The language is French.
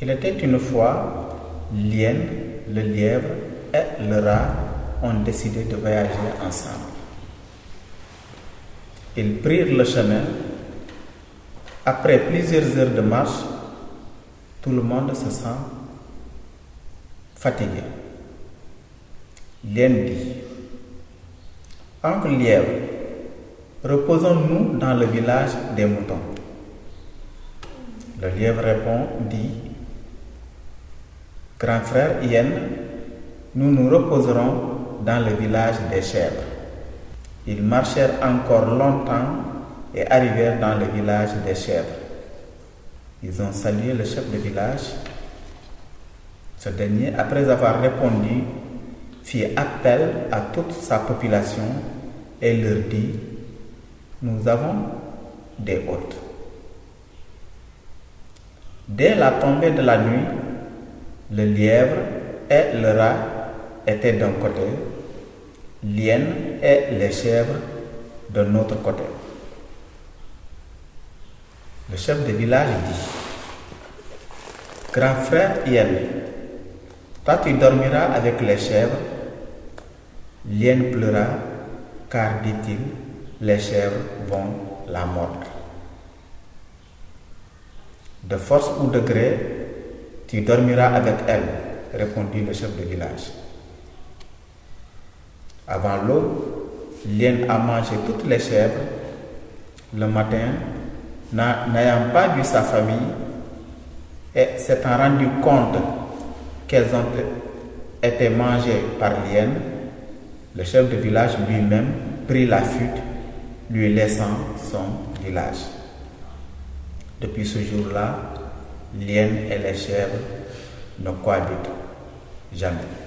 Il était une fois, l'hyène, le lièvre et le rat ont décidé de voyager ensemble. Ils prirent le chemin. Après plusieurs heures de marche, tout le monde se sent fatigué. L'hyène dit, Oncle lièvre, reposons-nous dans le village des moutons. Le lièvre répond, dit, Grand frère hyène, nous nous reposerons dans le village des chèvres. Ils marchèrent encore longtemps et arrivèrent dans le village des chèvres. Ils ont salué le chef de village. Ce dernier, après avoir répondu, fit appel à toute sa population et leur dit, nous avons des hôtes. Dès la tombée de la nuit, le lièvre et le rat étaient d'un côté, l'hyène et les chèvres de notre côté. Le chef de village dit, Grand frère hyène, toi tu dormiras avec les chèvres. L'hyène pleura, car dit-il, les chèvres vont la mordre. De force ou de gré, tu dormiras avec elle, répondit le chef de village. Avant l'aube, l'hyène a mangé toutes les chèvres. Le matin, n'ayant pas vu sa famille et s'étant rendu compte qu'elles ont été mangées par l'hyène, le chef de village lui-même prit la fuite, lui laissant son village. Depuis ce jour-là, l'hyène et les chèvres ne cohabitent jamais.